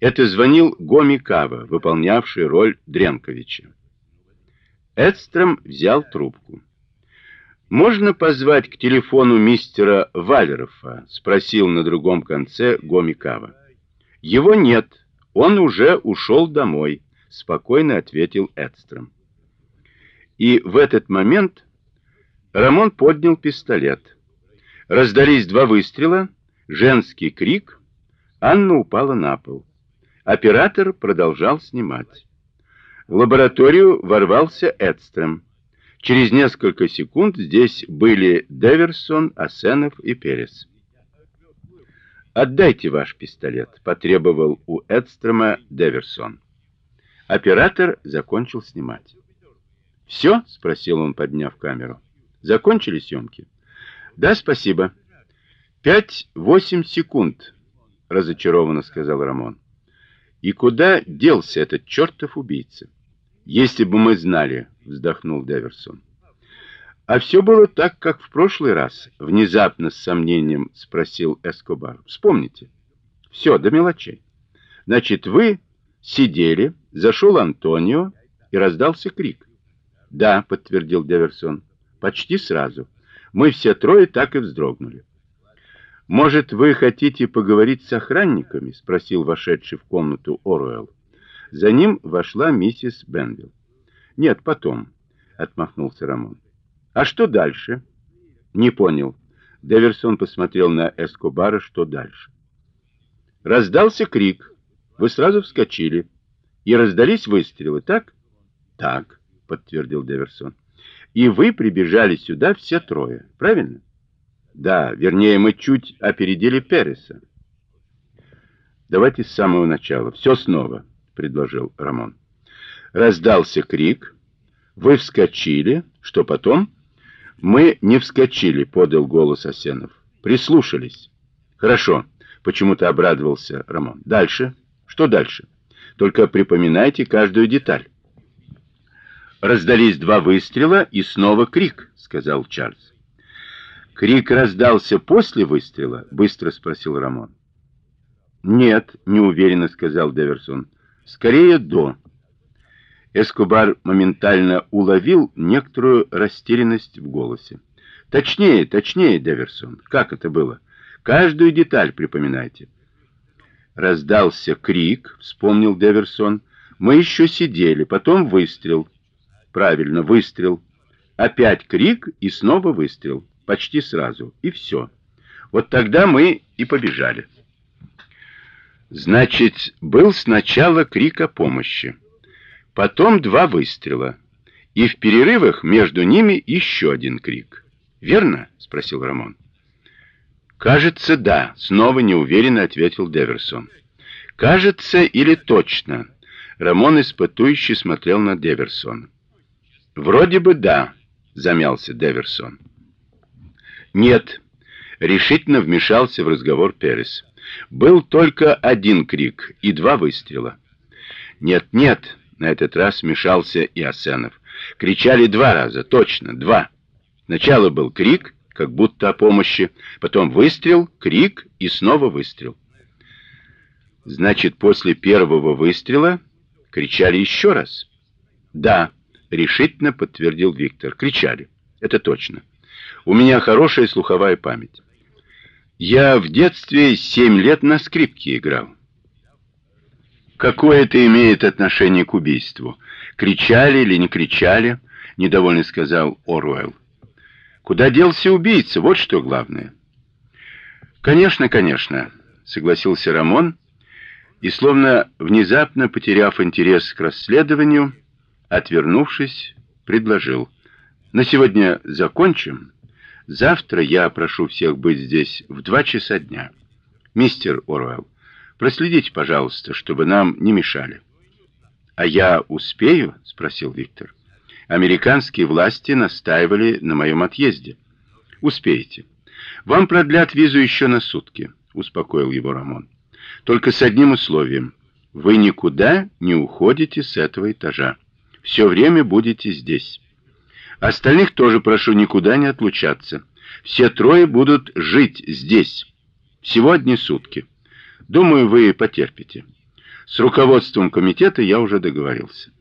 Это звонил Гоми Кава, выполнявший роль Дренковича. Эдстром взял трубку. «Можно позвать к телефону мистера Валерофа?» — спросил на другом конце Гоми Кава. «Его нет, он уже ушел домой», — спокойно ответил Эдстром. И в этот момент Рамон поднял пистолет. Раздались два выстрела, женский крик, Анна упала на пол. Оператор продолжал снимать. В лабораторию ворвался Эдстрем. Через несколько секунд здесь были Деверсон, Асенов и Перес. «Отдайте ваш пистолет», — потребовал у Эдстрема Деверсон. Оператор закончил снимать. «Все?» — спросил он, подняв камеру. «Закончили съемки?» «Да, спасибо». «Пять-восемь секунд», — разочарованно сказал Рамон. «И куда делся этот чертов убийца?» «Если бы мы знали», — вздохнул Деверсон. «А все было так, как в прошлый раз», — внезапно с сомнением спросил Эскобар. «Вспомните. Все, до мелочей. Значит, вы сидели, зашел Антонио, и раздался крик. Да, подтвердил Деверсон. Почти сразу. Мы все трое так и вздрогнули. Может, вы хотите поговорить с охранниками? спросил вошедший в комнату Оруэлл. За ним вошла миссис Бенвилл. Нет, потом, отмахнулся Рамон. А что дальше? Не понял. Деверсон посмотрел на Эскобара, что дальше. Раздался крик. Вы сразу вскочили. И раздались выстрелы, так? Так подтвердил Деверсон. И вы прибежали сюда все трое, правильно? Да, вернее, мы чуть опередили Переса. Давайте с самого начала, все снова, предложил Рамон. Раздался крик, вы вскочили, что потом? Мы не вскочили, подал голос Осенов. Прислушались. Хорошо, почему-то обрадовался Рамон. Дальше? Что дальше? Только припоминайте каждую деталь. Раздались два выстрела и снова крик, сказал Чарльз. Крик раздался после выстрела, быстро спросил Рамон. Нет, неуверенно сказал Деверсон. Скорее до. Эскобар моментально уловил некоторую растерянность в голосе. Точнее, точнее, Деверсон. Как это было? Каждую деталь припоминайте. Раздался крик, вспомнил Деверсон. Мы еще сидели, потом выстрел. Правильно, выстрел. Опять крик и снова выстрел. Почти сразу. И все. Вот тогда мы и побежали. Значит, был сначала крик о помощи. Потом два выстрела. И в перерывах между ними еще один крик. Верно? Спросил Рамон. Кажется, да. Снова неуверенно ответил Деверсон. Кажется или точно? Рамон испытующе смотрел на Деверсона. Вроде бы да, замялся Деверсон. Нет, решительно вмешался в разговор Перес. Был только один крик и два выстрела. Нет, нет, на этот раз вмешался и Асенов. Кричали два раза, точно, два. Сначала был крик, как будто о помощи, потом выстрел, крик и снова выстрел. Значит, после первого выстрела кричали еще раз? Да решительно подтвердил Виктор. Кричали. Это точно. У меня хорошая слуховая память. Я в детстве семь лет на скрипке играл. Какое это имеет отношение к убийству? Кричали или не кричали? недовольно сказал Оруэлл. Куда делся убийца? Вот что главное. Конечно, конечно, согласился Рамон, и словно внезапно потеряв интерес к расследованию, Отвернувшись, предложил. «На сегодня закончим. Завтра я прошу всех быть здесь в два часа дня. Мистер Оруэлл, проследите, пожалуйста, чтобы нам не мешали». «А я успею?» — спросил Виктор. «Американские власти настаивали на моем отъезде». «Успеете. Вам продлят визу еще на сутки», — успокоил его Рамон. «Только с одним условием. Вы никуда не уходите с этого этажа все время будете здесь. Остальных тоже прошу никуда не отлучаться. Все трое будут жить здесь. Всего одни сутки. Думаю, вы потерпите. С руководством комитета я уже договорился.